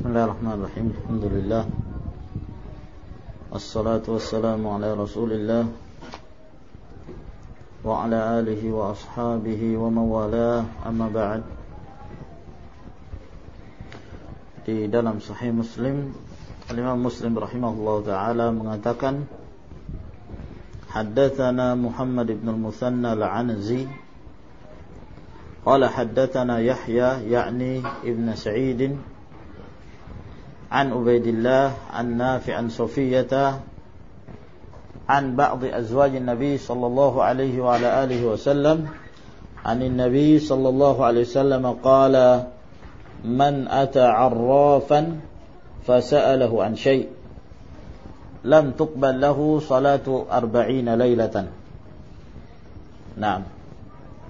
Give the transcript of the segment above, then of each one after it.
بسم الله الرحمن الرحيم. الحمد لله. والصلاة والسلام على رسول الله وعلى آله وأصحابه ومن والاه. أما بعد. Di dalam Sahih Muslim Imam Muslim rahimahullah taala mengatakan Haddatsana Muhammad ibn al-Muthanna al-Anzi قال حدثنا يحيى يعني ابن سعيد عن عبيد الله عن نافع عن صفية عن بعض أزواج النبي صلى الله عليه وعلى آله وسلم عن النبي صلى الله عليه وسلم قال من أتى عرافا فسأله عن شيء لم تقبل له صلاة أربعين ليلة نعم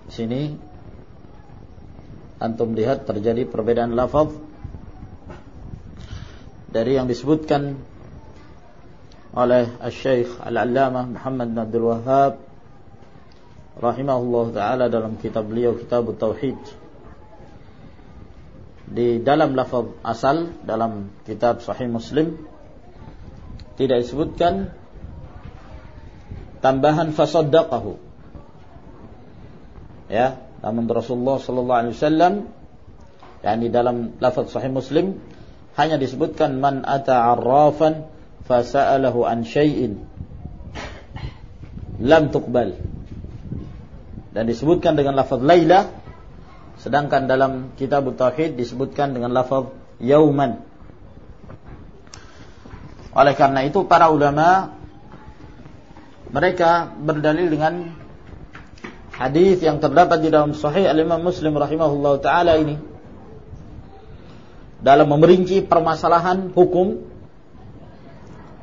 sini antum lihat terjadi perbedaan lafaz dari yang disebutkan oleh Syekh Al-Allamah Muhammad bin Abdul Wahhab rahimahullah taala dalam kitab beliau Kitab Tauhid. Di dalam lafaz asal dalam kitab Sahih Muslim tidak disebutkan tambahan fasaddaqahu. Ya namun Rasulullah sallallahu alaihi wasallam dalam lafaz Sahih Muslim hanya disebutkan man ata arrafan fasa'alahu an syai'in. Lam tuqbal. Dan disebutkan dengan lafaz laila sedangkan dalam kitab tauhid disebutkan dengan lafaz yauman. Oleh karena itu para ulama mereka berdalil dengan hadis yang terdapat di dalam sahih al-Imam Muslim rahimahullah taala ini dalam memerinci permasalahan hukum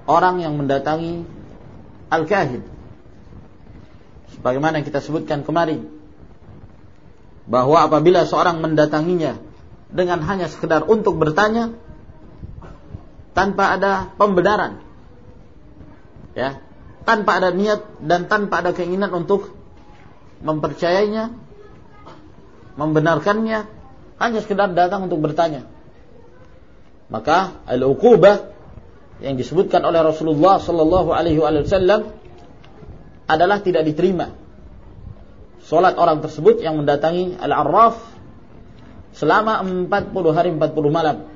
orang yang mendatangi al-kahin. Sebagaimana kita sebutkan kemarin bahwa apabila seorang mendatanginya dengan hanya sekedar untuk bertanya tanpa ada pembenaran ya, tanpa ada niat dan tanpa ada keinginan untuk mempercayainya, membenarkannya, hanya sekedar datang untuk bertanya maka al-uqubah yang disebutkan oleh Rasulullah sallallahu alaihi wasallam adalah tidak diterima. Salat orang tersebut yang mendatangi Al-Arraf selama 40 hari 40 malam.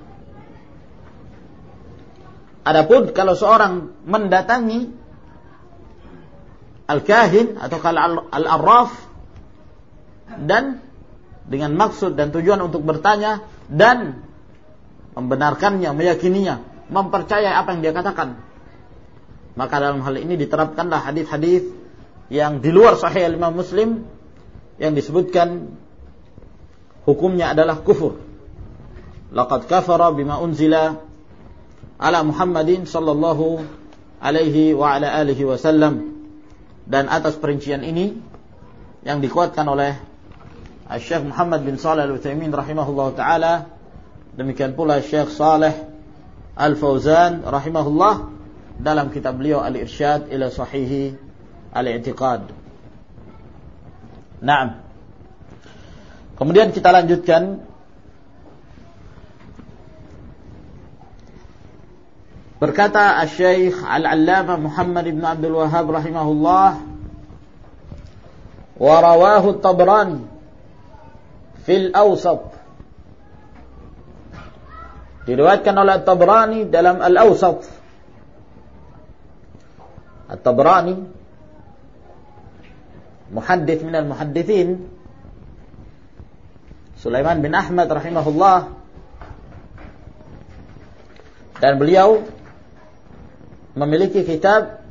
Adapun kalau seorang mendatangi Al-Kahin atau Al-Arraf dan dengan maksud dan tujuan untuk bertanya dan membenarkannya, meyakininya, mempercayai apa yang dia katakan. Maka dalam hal ini diterapkanlah hadis-hadis yang di luar sahih Imam Muslim yang disebutkan hukumnya adalah kufur. Laqad kafara bima unzila ala Muhammadin sallallahu alaihi wa ala alihi wasallam. Dan atas perincian ini yang dikuatkan oleh Syekh Muhammad bin Shalih Al-Utsaimin rahimahullah taala Demikian pula Syekh Saleh Al-Fauzan rahimahullah dalam kitab beliau Al-Irsyad ila Sahihi Al-I'tiqad. Naam. Kemudian kita lanjutkan Berkata Syekh Al-Allamah Muhammad ibn Abdul Wahhab rahimahullah rawahu Tabrani fil Awsat Diriwayatkan oleh At-Tabrani dalam Al-Awsat. At-Tabrani muhaddits min al-muhadditsin Sulaiman bin Ahmad rahimahullah dan beliau memiliki kitab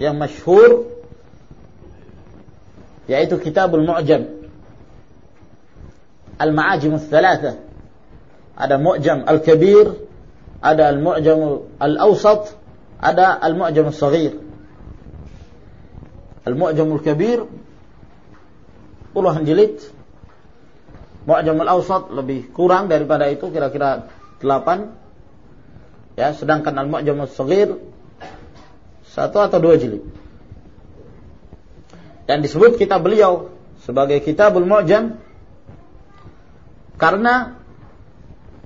yang masyhur yaitu Kitabul Mu'jam Al-Ma'ajim Ats-Tsalatsah ada Mu'jam Al-Kabir, ada Al-Mu'jam Al-Awsat, ada Al-Mu'jam Al-Saghir. Al-Mu'jam Al-Kabir puluhan jilid. Mu'jam Al-Awsat lebih kurang daripada itu kira-kira 8. Ya, sedangkan Al-Mu'jam Al-Saghir satu atau dua jilid. Dan disebut kitab beliau sebagai Kitabul Mu'jam karena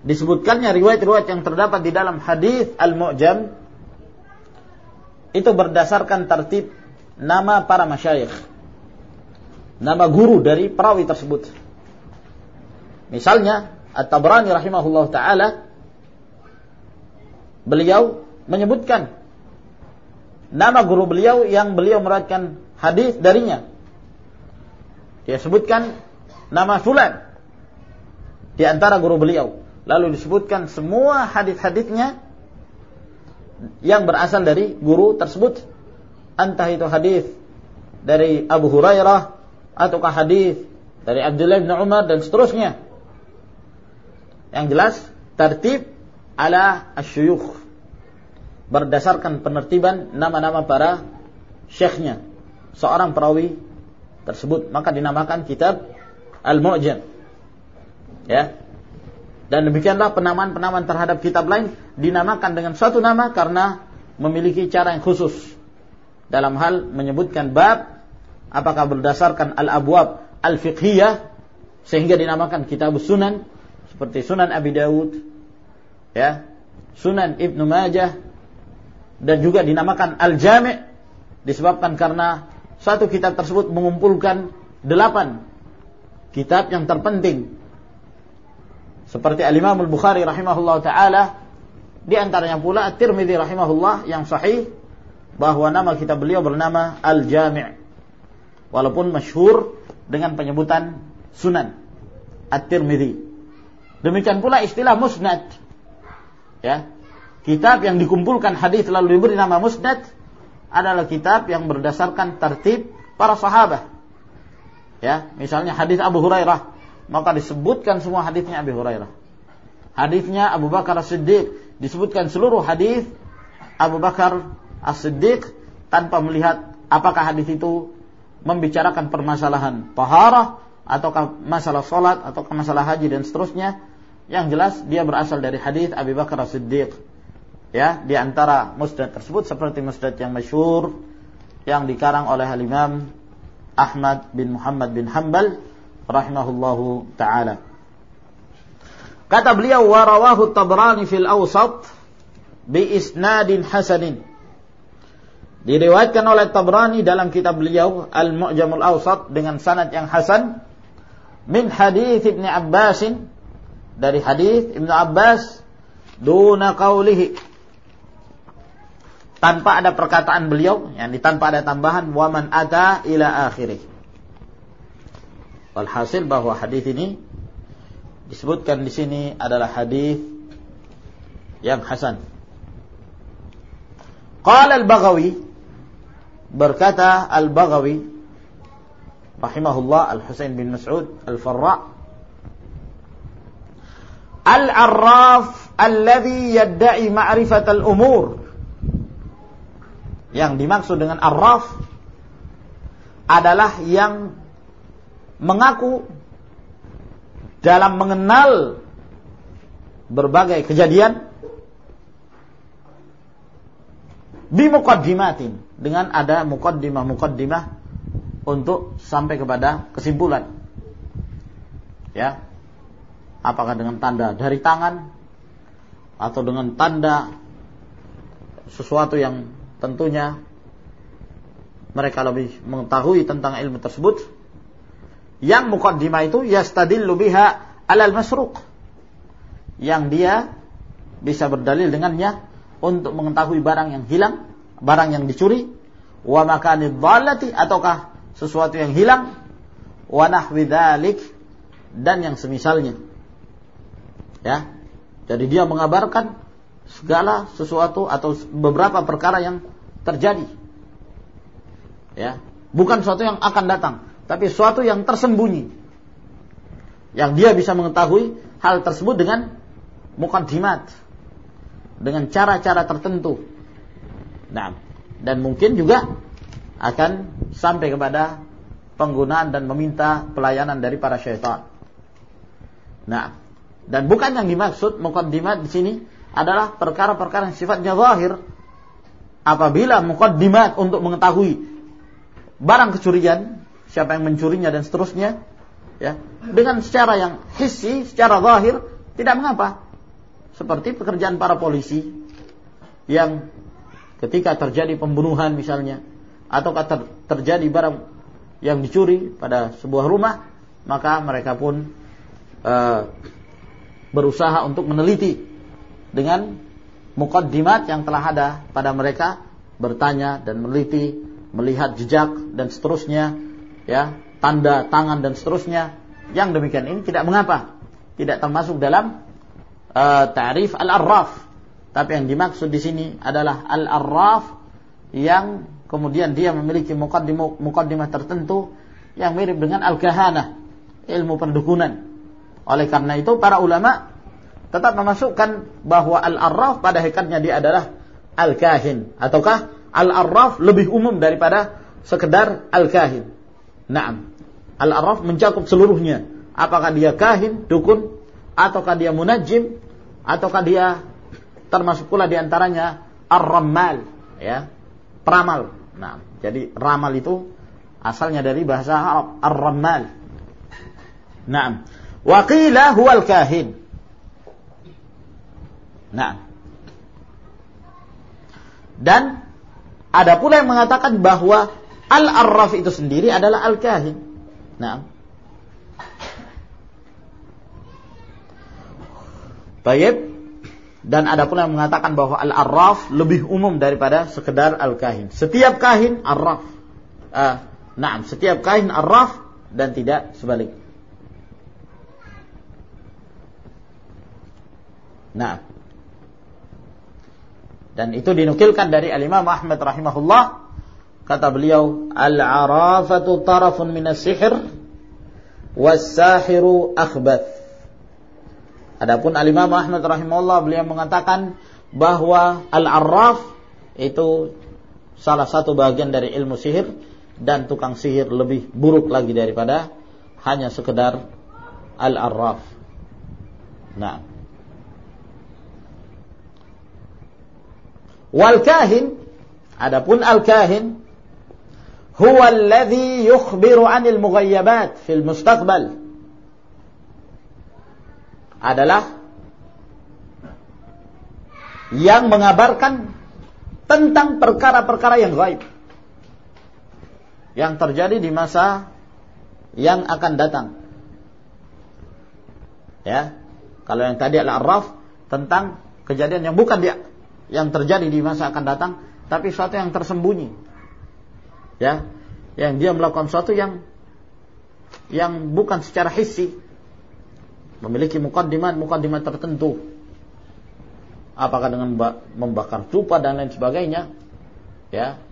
disebutkannya riwayat-riwayat yang terdapat di dalam hadis Al-Mu'jam itu berdasarkan tertib nama para masyayikh. Nama guru dari perawi tersebut. Misalnya At-Tabrani rahimahullah taala beliau menyebutkan nama guru beliau yang beliau meriwayatkan hadis darinya. Dia sebutkan nama Fulan di antara guru beliau. Lalu disebutkan semua hadis-hadisnya yang berasal dari guru tersebut. Entah itu hadis dari Abu Hurairah ataukah hadis dari Abdullah bin Umar dan seterusnya. Yang jelas tertib ala asyuyukh berdasarkan penertiban nama-nama para syekhnya. Seorang perawi tersebut. Maka dinamakan kitab Al-Mu'jam. Ya dan demikianlah penamaan-penamaan terhadap kitab lain dinamakan dengan suatu nama karena memiliki cara yang khusus. Dalam hal menyebutkan bab apakah berdasarkan al-abwab al-fiqhiyah sehingga dinamakan kitab sunan seperti Sunan Abi Dawud ya Sunan Ibnu Majah dan juga dinamakan Al-Jami' disebabkan karena satu kitab tersebut mengumpulkan delapan kitab yang terpenting seperti Al-Imam Al-Bukhari rahimahullah taala di antaranya pula At-Tirmidzi rahimahullah yang sahih bahwa nama kitab beliau bernama Al-Jami' walaupun masyhur dengan penyebutan Sunan At-Tirmidzi demikian pula istilah musnad. Ya. Kitab yang dikumpulkan hadis lalu diberi nama musnad adalah kitab yang berdasarkan tertib para sahabat. Ya misalnya hadis Abu Hurairah maka disebutkan semua hadisnya Abu Hurairah. Hadisnya Abu Bakar As-Siddiq disebutkan seluruh hadis Abu Bakar As-Siddiq tanpa melihat apakah hadis itu membicarakan permasalahan taharah ataukah masalah salat ataukah masalah haji dan seterusnya. Yang jelas dia berasal dari hadis Abu Bakar As-Siddiq. Ya, di antara musnad tersebut seperti musnad yang masyhur yang dikarang oleh Al-Imam Ahmad bin Muhammad bin Hanbal rahimahullahu taala. Kata beliau warawahu Tabrani fil Awsat bi isnadin hasanin. Diriwayatkan oleh Tabrani dalam kitab beliau Al-Mu'jamul Awsat dengan sanad yang hasan min hadis Ibnu Abbas dari hadis Ibnu Abbas duna qaulihi tanpa ada perkataan beliau yang tanpa ada tambahan waman ata ila akhirih Walhasil bahwa hadis ini disebutkan di sini adalah hadis yang hasan. Qala al-Baghawi berkata al-Baghawi rahimahullah Al-Husain bin Mas'ud Al-Farra Al-Arraf alladhi yadda'i ma'rifat al-umur yang dimaksud dengan arraf adalah yang mengaku dalam mengenal berbagai kejadian bimukaddimatin dengan ada mukaddimah-mukaddimah untuk sampai kepada kesimpulan. Ya. Apakah dengan tanda dari tangan atau dengan tanda sesuatu yang tentunya mereka lebih mengetahui tentang ilmu tersebut yang mukaddimah itu yastadillu biha alal masruq. Yang dia bisa berdalil dengannya untuk mengetahui barang yang hilang, barang yang dicuri, wa makanid dhalati ataukah sesuatu yang hilang, wa nahwi dan yang semisalnya. Ya. Jadi dia mengabarkan segala sesuatu atau beberapa perkara yang terjadi. Ya, bukan sesuatu yang akan datang, tapi suatu yang tersembunyi. Yang dia bisa mengetahui hal tersebut dengan mukaddimat. Dengan cara-cara tertentu. Nah, dan mungkin juga akan sampai kepada penggunaan dan meminta pelayanan dari para syaitan. Nah, dan bukan yang dimaksud mukaddimat di sini adalah perkara-perkara yang sifatnya zahir. Apabila mukaddimat untuk mengetahui barang kecurian siapa yang mencurinya dan seterusnya ya dengan secara yang hissi secara zahir tidak mengapa. Seperti pekerjaan para polisi yang ketika terjadi pembunuhan misalnya atau ter terjadi barang yang dicuri pada sebuah rumah maka mereka pun uh, berusaha untuk meneliti dengan mukaddimat yang telah ada pada mereka bertanya dan meneliti melihat jejak dan seterusnya ya tanda tangan dan seterusnya. Yang demikian ini tidak mengapa. Tidak termasuk dalam uh, ta'rif al-arraf. Tapi yang dimaksud di sini adalah al-arraf yang kemudian dia memiliki mukaddimah, tertentu yang mirip dengan al-kahanah ilmu pendukunan. Oleh karena itu para ulama tetap memasukkan bahwa al-arraf pada hakikatnya dia adalah al-kahin. Ataukah al-arraf lebih umum daripada sekedar al-kahin. Naam. Al-arraf mencakup seluruhnya. Apakah dia kahin, dukun, ataukah dia munajim, ataukah dia termasuk pula di antaranya ar-rammal, ya, peramal. Nah, jadi ramal itu asalnya dari bahasa Arab ar-rammal. Naam. Wa qila huwal kahin. Nah. Dan ada pula yang mengatakan bahwa al-arraf itu sendiri adalah al-kahin. Nah. Baik. Dan ada pula yang mengatakan bahwa al-arraf lebih umum daripada sekedar al-kahin. Setiap kahin arraf. Uh, nah, setiap kahin arraf dan tidak sebaliknya. Nah. Dan itu dinukilkan dari Al-Imam Ahmad rahimahullah. Kata beliau, Al-arafatu tarafun minas sihir. Was-sahiru akhbath. Adapun Al-Imam Ahmad rahimahullah beliau mengatakan bahwa Al-Arraf itu salah satu bagian dari ilmu sihir dan tukang sihir lebih buruk lagi daripada hanya sekedar Al-Arraf. Nah. Wal kahin adapun al kahin huwa alladhi yukhbiru 'anil mughayyabat fil mustaqbal adalah yang mengabarkan tentang perkara-perkara yang gaib yang terjadi di masa yang akan datang. Ya. Kalau yang tadi adalah araf tentang kejadian yang bukan dia yang terjadi di masa akan datang, tapi suatu yang tersembunyi. Ya, yang dia melakukan sesuatu yang yang bukan secara hissi memiliki mukaddimat mukaddimat tertentu. Apakah dengan membakar tupa dan lain sebagainya? Ya.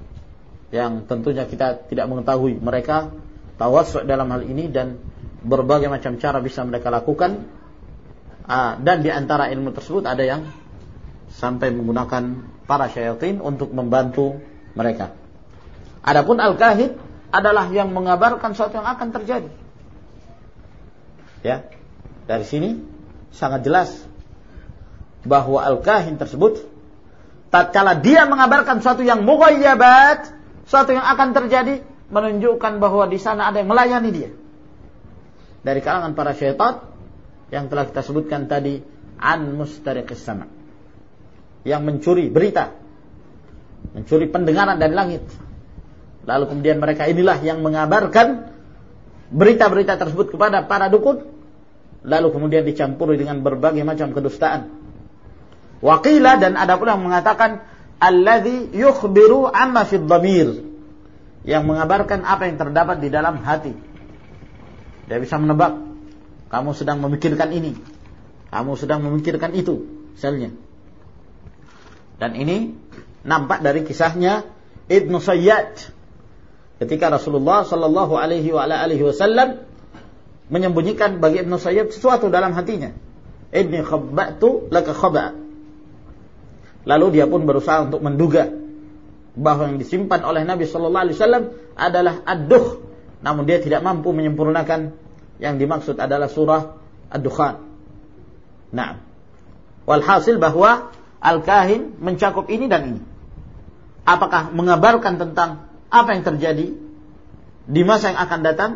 Yang tentunya kita tidak mengetahui mereka tawassu dalam hal ini dan berbagai macam cara bisa mereka lakukan. Ah, dan di antara ilmu tersebut ada yang sampai menggunakan para syaitan untuk membantu mereka. Adapun al-kahid adalah yang mengabarkan sesuatu yang akan terjadi. Ya. Dari sini sangat jelas bahwa al-kahin tersebut tatkala dia mengabarkan sesuatu yang mughayyabat, sesuatu yang akan terjadi menunjukkan bahwa di sana ada yang melayani dia. Dari kalangan para syaitan yang telah kita sebutkan tadi an mustariqis sama' yang mencuri berita, mencuri pendengaran dari langit. Lalu kemudian mereka inilah yang mengabarkan berita-berita tersebut kepada para dukun, lalu kemudian dicampuri dengan berbagai macam kedustaan. Wakila dan ada pula yang mengatakan alladzi yukhbiru amma fid dhamir yang mengabarkan apa yang terdapat di dalam hati. Dia bisa menebak kamu sedang memikirkan ini, kamu sedang memikirkan itu, misalnya. Dan ini nampak dari kisahnya Ibnu Sayyad ketika Rasulullah Shallallahu Alaihi Wasallam menyembunyikan bagi Ibnu Sayyad sesuatu dalam hatinya. Ibni khabbatu laka khaba. Lalu dia pun berusaha untuk menduga bahwa yang disimpan oleh Nabi Shallallahu Alaihi Wasallam adalah aduh, namun dia tidak mampu menyempurnakan yang dimaksud adalah surah ad-dukhan. Nah, walhasil bahwa Al-Kahin mencakup ini dan ini. Apakah mengabarkan tentang apa yang terjadi di masa yang akan datang?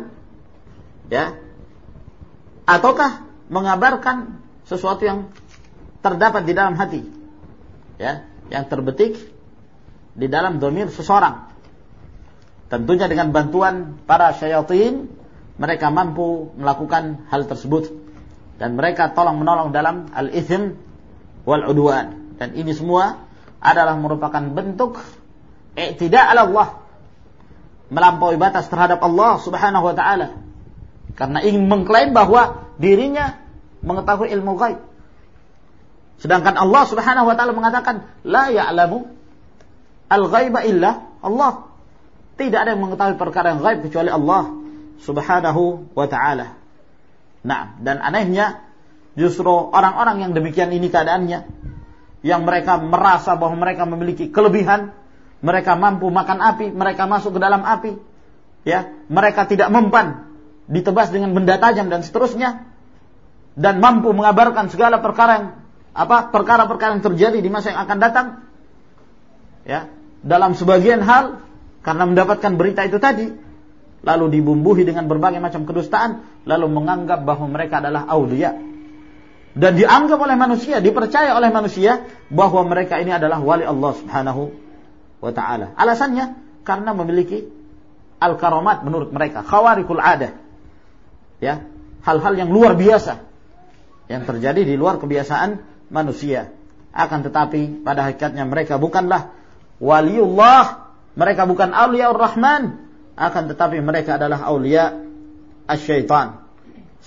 Ya. Ataukah mengabarkan sesuatu yang terdapat di dalam hati. Ya, yang terbetik di dalam domir seseorang. Tentunya dengan bantuan para syaitan mereka mampu melakukan hal tersebut dan mereka tolong menolong dalam al-ithm wal udwan dan ini semua adalah merupakan bentuk i'tida' ala Allah melampaui batas terhadap Allah Subhanahu wa taala. Karena ingin mengklaim bahwa dirinya mengetahui ilmu gaib sedangkan Allah Subhanahu wa taala mengatakan la ya'lamu al-ghaiba illa Allah. Tidak ada yang mengetahui perkara yang gaib kecuali Allah Subhanahu wa taala. Nah dan anehnya justru orang-orang yang demikian ini keadaannya yang mereka merasa bahwa mereka memiliki kelebihan, mereka mampu makan api, mereka masuk ke dalam api, ya, mereka tidak mempan ditebas dengan benda tajam dan seterusnya, dan mampu mengabarkan segala perkara yang apa perkara-perkara yang terjadi di masa yang akan datang, ya, dalam sebagian hal karena mendapatkan berita itu tadi, lalu dibumbuhi dengan berbagai macam kedustaan, lalu menganggap bahwa mereka adalah aulia, dan dianggap oleh manusia, dipercaya oleh manusia bahwa mereka ini adalah wali Allah Subhanahu wa taala. Alasannya karena memiliki al-karamat menurut mereka, khawarikul adah. Ya, hal-hal yang luar biasa yang terjadi di luar kebiasaan manusia. Akan tetapi pada hakikatnya mereka bukanlah waliullah, mereka bukan aulia rahman akan tetapi mereka adalah aulia asyaitan.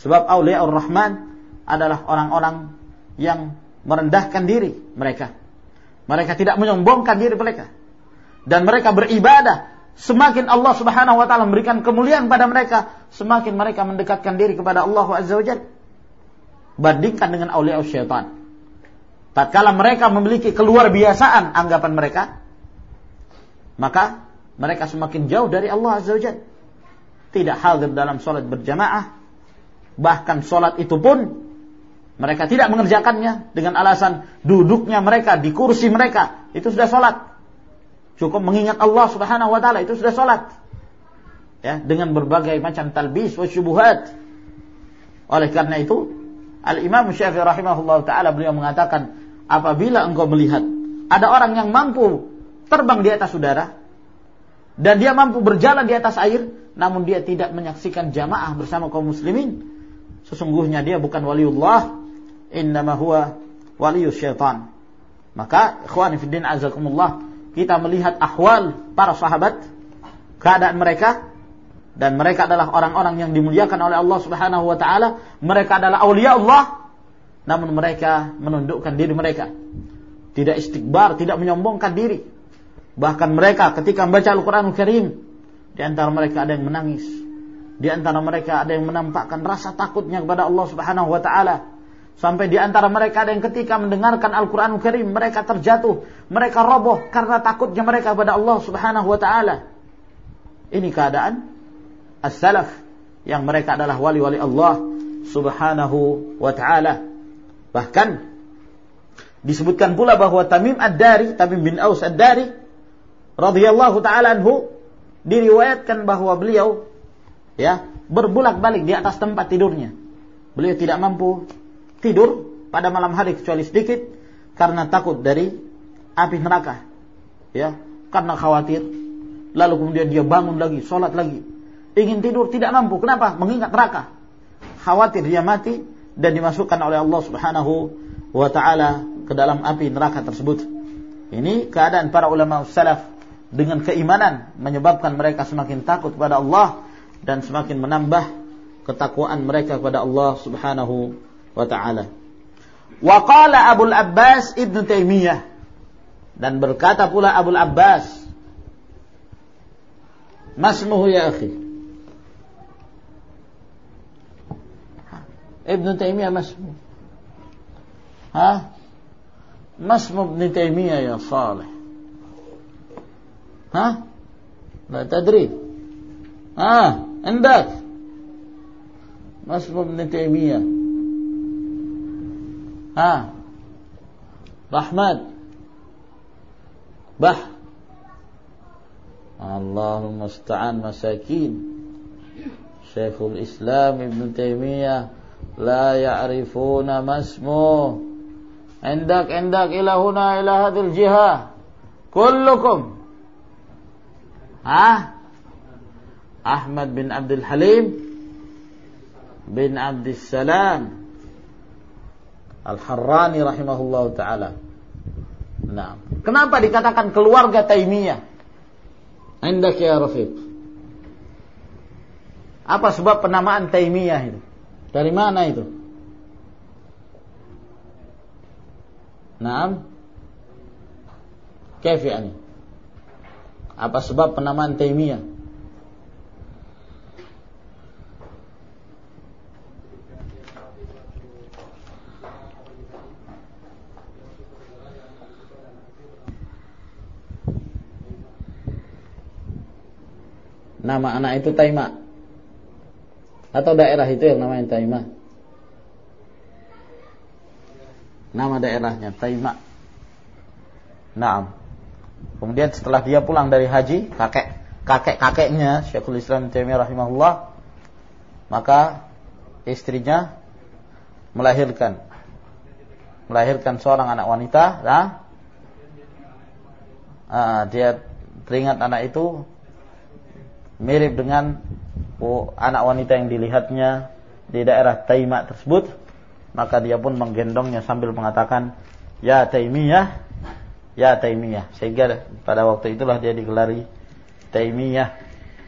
Sebab aulia rahman adalah orang-orang yang merendahkan diri mereka. Mereka tidak menyombongkan diri mereka. Dan mereka beribadah. Semakin Allah subhanahu wa ta'ala memberikan kemuliaan pada mereka. Semakin mereka mendekatkan diri kepada Allah azza wa Bandingkan dengan awliya syaitan. Tatkala mereka memiliki keluar biasaan anggapan mereka. Maka mereka semakin jauh dari Allah azza wa Tidak hadir dalam sholat berjamaah. Bahkan sholat itu pun mereka tidak mengerjakannya dengan alasan duduknya mereka di kursi mereka. Itu sudah sholat. Cukup mengingat Allah subhanahu wa ta'ala. Itu sudah sholat. Ya, dengan berbagai macam talbis wa syubuhat. Oleh karena itu, Al-Imam Syafi'i rahimahullah ta'ala beliau mengatakan, apabila engkau melihat ada orang yang mampu terbang di atas udara, dan dia mampu berjalan di atas air, namun dia tidak menyaksikan jamaah bersama kaum muslimin, sesungguhnya dia bukan waliullah, innama huwa waliyus syaitan. Maka ikhwani fiddin azakumullah, kita melihat ahwal para sahabat, keadaan mereka dan mereka adalah orang-orang yang dimuliakan oleh Allah Subhanahu wa taala, mereka adalah aulia Allah, namun mereka menundukkan diri mereka. Tidak istikbar, tidak menyombongkan diri. Bahkan mereka ketika membaca Al-Qur'an Al Karim, di antara mereka ada yang menangis. Di antara mereka ada yang menampakkan rasa takutnya kepada Allah Subhanahu wa taala Sampai di antara mereka ada yang ketika mendengarkan Al-Quran Karim mereka terjatuh, mereka roboh karena takutnya mereka kepada Allah Subhanahu wa taala. Ini keadaan as-salaf yang mereka adalah wali-wali Allah Subhanahu wa taala. Bahkan disebutkan pula bahwa Tamim Ad-Dari, Tamim bin Aus Ad-Dari radhiyallahu taala anhu diriwayatkan bahwa beliau ya berbulak-balik di atas tempat tidurnya. Beliau tidak mampu tidur pada malam hari kecuali sedikit karena takut dari api neraka. Ya, karena khawatir. Lalu kemudian dia bangun lagi, sholat lagi. Ingin tidur tidak mampu. Kenapa? Mengingat neraka. Khawatir dia mati dan dimasukkan oleh Allah Subhanahu wa taala ke dalam api neraka tersebut. Ini keadaan para ulama salaf dengan keimanan menyebabkan mereka semakin takut kepada Allah dan semakin menambah ketakwaan mereka kepada Allah Subhanahu wa taala. Wa qala Abu Abbas Ibnu Taimiyah dan berkata pula Abu Abbas Masmuhu ya akhi Ibnu Taimiyah masmu Ha Masmu Ibnu Taimiyah ya Saleh Ha تدري ها عندك ما اسمه ابن تيميه Ah. Rahmat. Bah. Allahumma musta'an masakin. Syekhul Islam Ibn Taimiyah la ya'rifuna masmu. Endak endak ila huna ila hadil jihah. Kullukum. Ah? Ahmad bin Abdul Halim bin Abdul Salam Al-Harrani rahimahullah taala. Nah, kenapa dikatakan keluarga Taimiyah? Indak ya Rafiq. Apa sebab penamaan Taimiyah itu? Dari mana itu? Naam. Kaif yani? Apa sebab penamaan Taimiyah? Nama anak itu Taima. Atau daerah itu yang namanya Taima. Nama daerahnya Taima. Nah Kemudian setelah dia pulang dari haji Kakek kakek-kakeknya Syekhul Islam Taimiyah rahimahullah Maka istrinya melahirkan. Melahirkan seorang anak wanita nah, uh, dia teringat anak itu mirip dengan oh, anak wanita yang dilihatnya di daerah Taima tersebut maka dia pun menggendongnya sambil mengatakan ya Taimiyah ya Taimiyah. Sehingga pada waktu itulah dia digelari Taimiyah.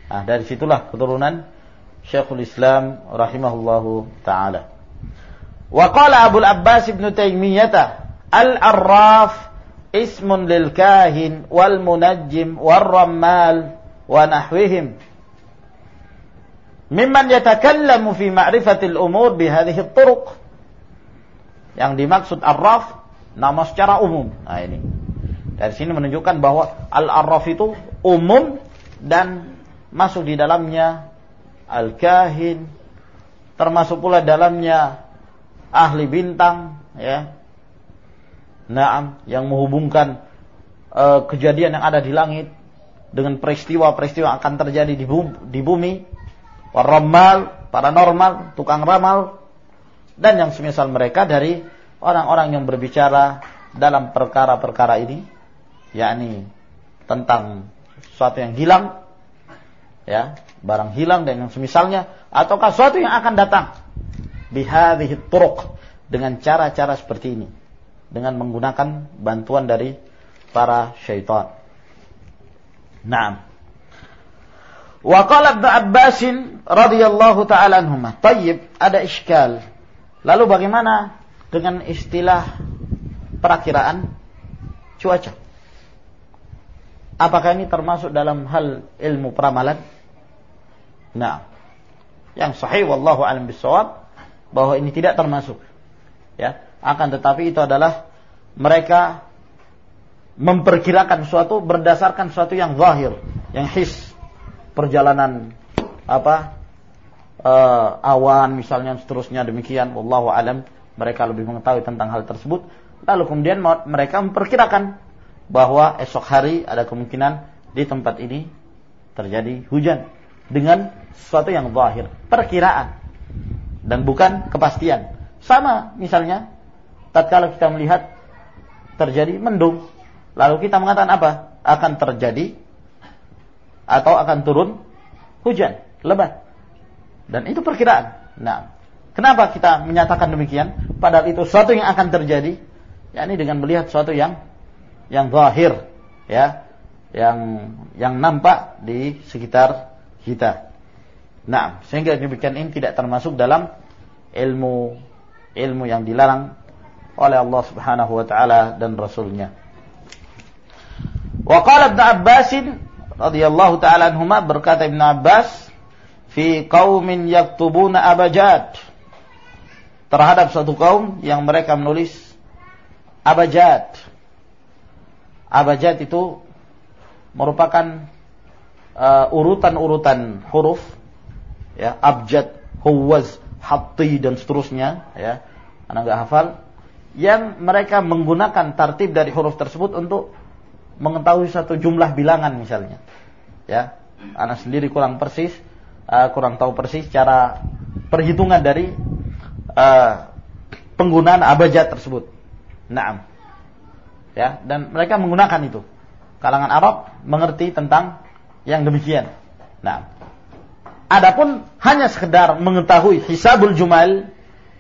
Nah, dari situlah keturunan Syekhul Islam rahimahullahu taala. Wa qala Abbas ibn Taimiyah al-arraf ismun lil kahin wal munajjim wal rammal wa nahwihim. Mimman yatakallamu fi ma'rifatil umur bihadhihi turuq. Yang dimaksud arraf nama secara umum. Nah ini. Dari sini menunjukkan bahwa al-arraf itu umum dan masuk di dalamnya al-kahin termasuk pula dalamnya ahli bintang ya. Naam yang menghubungkan uh, kejadian yang ada di langit dengan peristiwa-peristiwa akan terjadi di bumi, di bumi. Paranormal, paranormal, tukang ramal. Dan yang semisal mereka dari orang-orang yang berbicara dalam perkara-perkara ini yakni tentang sesuatu yang hilang ya, barang hilang dan yang semisalnya ataukah sesuatu yang akan datang. Bihadhihi turuq dengan cara-cara seperti ini dengan menggunakan bantuan dari para syaitan. Naam. Wa qala Ibnu Abbas radhiyallahu taala anhuma. Tayyib, ada iskal. Lalu bagaimana dengan istilah perakiraan cuaca? Apakah ini termasuk dalam hal ilmu peramalan? Nah, yang sahih wallahu alam bisawab bahwa ini tidak termasuk. Ya, akan tetapi itu adalah mereka memperkirakan sesuatu berdasarkan sesuatu yang zahir, yang his, perjalanan apa uh, awan misalnya seterusnya demikian wallahu alam mereka lebih mengetahui tentang hal tersebut. Lalu kemudian mereka memperkirakan bahwa esok hari ada kemungkinan di tempat ini terjadi hujan dengan sesuatu yang zahir perkiraan dan bukan kepastian. Sama misalnya tatkala kita melihat terjadi mendung Lalu kita mengatakan apa? Akan terjadi atau akan turun hujan lebat. Dan itu perkiraan. Nah, kenapa kita menyatakan demikian? Padahal itu sesuatu yang akan terjadi, yakni dengan melihat sesuatu yang yang zahir, ya, yang yang nampak di sekitar kita. Nah, sehingga demikian ini tidak termasuk dalam ilmu ilmu yang dilarang oleh Allah Subhanahu wa taala dan rasulnya. Wa qala Ibnu Abbas radhiyallahu taala anhuma berkata Ibnu Abbas fi qaumin yaktubuna abajad terhadap suatu kaum yang mereka menulis abajad. Abajad itu merupakan uh, urutan-urutan uh, huruf ya abjad, huwaz, hatti dan seterusnya ya. Anak enggak hafal yang mereka menggunakan tartib dari huruf tersebut untuk mengetahui satu jumlah bilangan misalnya. Ya, anak sendiri kurang persis, uh, kurang tahu persis cara perhitungan dari uh, penggunaan abjad tersebut. Naam. Ya, dan mereka menggunakan itu. Kalangan Arab mengerti tentang yang demikian. Nah, adapun hanya sekedar mengetahui hisabul jumal,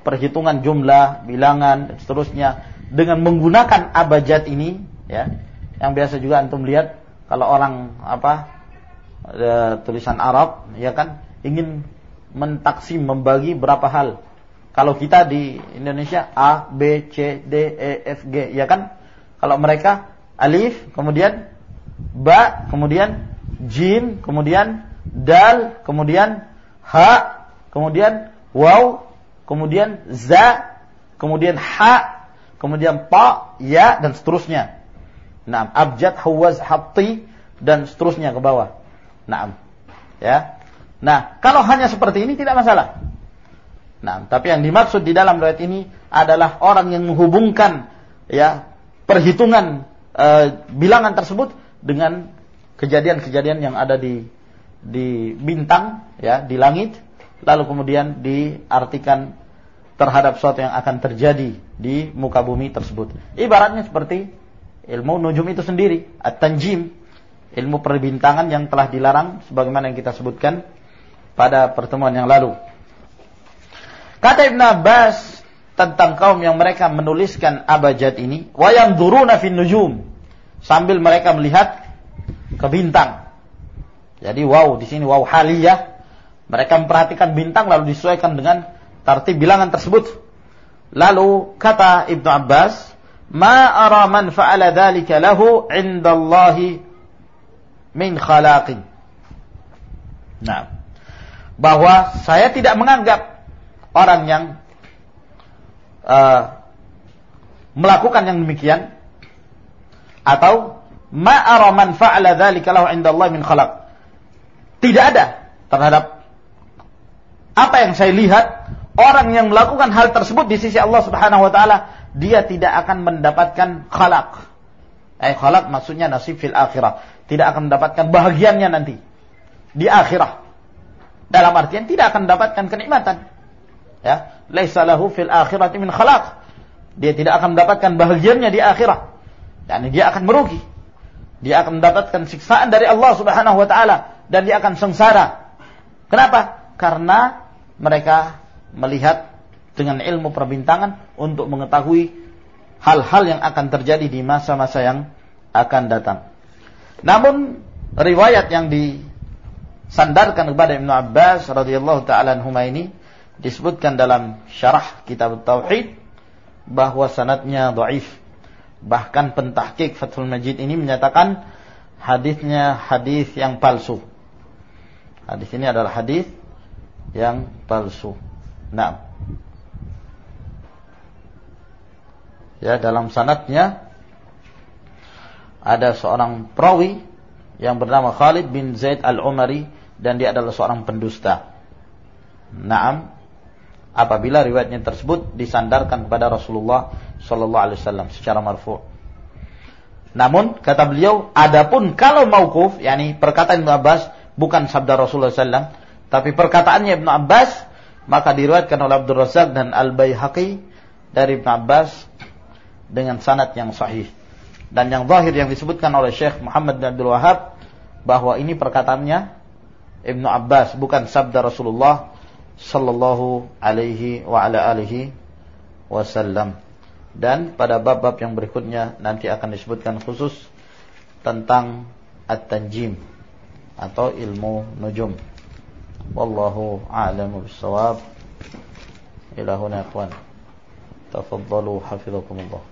perhitungan jumlah, bilangan dan seterusnya dengan menggunakan abjad ini, ya, yang biasa juga antum lihat kalau orang apa e, tulisan Arab, ya kan, ingin mentaksim membagi berapa hal. Kalau kita di Indonesia A, B, C, D, E, F, G, ya kan? Kalau mereka alif, kemudian ba, kemudian jim, kemudian dal, kemudian ha, kemudian waw, kemudian za, kemudian ha, kemudian pa, ya dan seterusnya. Nah, abjad, hawaz, hatti dan seterusnya ke bawah. Nah, ya. Nah, kalau hanya seperti ini tidak masalah. Nah, tapi yang dimaksud di dalam riwayat ini adalah orang yang menghubungkan ya perhitungan e, bilangan tersebut dengan kejadian-kejadian yang ada di di bintang ya di langit lalu kemudian diartikan terhadap sesuatu yang akan terjadi di muka bumi tersebut. Ibaratnya seperti ilmu nujum itu sendiri, at-tanjim, ilmu perbintangan yang telah dilarang sebagaimana yang kita sebutkan pada pertemuan yang lalu. Kata Ibn Abbas tentang kaum yang mereka menuliskan abjad ini, wayang duruna fin nujum sambil mereka melihat ke bintang. Jadi wow di sini wow haliyah. Mereka memperhatikan bintang lalu disesuaikan dengan tartib bilangan tersebut. Lalu kata Ibnu Abbas, "Ma ara man fa'ala dzalika lahu 'indallahi min khalaqin." Nah, bahwa saya tidak menganggap orang yang uh, melakukan yang demikian atau ma'ara man fa'ala dzalika lahu 'inda Allah min khalaq. Tidak ada terhadap apa yang saya lihat orang yang melakukan hal tersebut di sisi Allah Subhanahu wa taala dia tidak akan mendapatkan khalaq. Eh khalaq maksudnya nasib fil akhirah. Tidak akan mendapatkan bahagiannya nanti. Di akhirah. Dalam artian tidak akan mendapatkan kenikmatan. Ya. Laisa lahu fil akhirati min khalaq. Dia tidak akan mendapatkan bahagiannya di akhirat dan dia akan merugi. Dia akan mendapatkan siksaan dari Allah Subhanahu wa taala. Dan dia akan sengsara. Kenapa? Karena mereka melihat dengan ilmu perbintangan untuk mengetahui hal-hal yang akan terjadi di masa-masa yang akan datang. Namun riwayat yang disandarkan kepada Ibnu Abbas radhiyallahu taala anhuma ini disebutkan dalam syarah kitab Tauhid bahwa sanatnya dhaif. Bahkan pentahqiq Fathul Majid ini menyatakan hadisnya hadis yang palsu. Hadis ini adalah hadis yang palsu. Nah. Ya, dalam sanatnya ada seorang perawi yang bernama Khalid bin Zaid Al-Umari dan dia adalah seorang pendusta. Naam, apabila riwayatnya tersebut disandarkan kepada Rasulullah sallallahu alaihi wasallam secara marfu. Namun kata beliau, adapun kalau mauquf, yakni perkataan Ibnu Abbas bukan sabda Rasulullah sallallahu tapi perkataannya Ibnu Abbas maka diriwayatkan oleh Abdul Razak dan Al Baihaqi dari Ibnu Abbas dengan sanad yang sahih. Dan yang zahir yang disebutkan oleh Syekh Muhammad bin Abdul Wahab bahwa ini perkataannya Ibnu Abbas bukan sabda Rasulullah sallallahu alaihi wa ala alihi wasallam. Dan pada bab-bab yang berikutnya nanti akan disebutkan khusus tentang at-tanjim atau ilmu nujum. Wallahu a'lamu bissawab. Ila huna ikhwan. Tafaddalu hafizakumullah.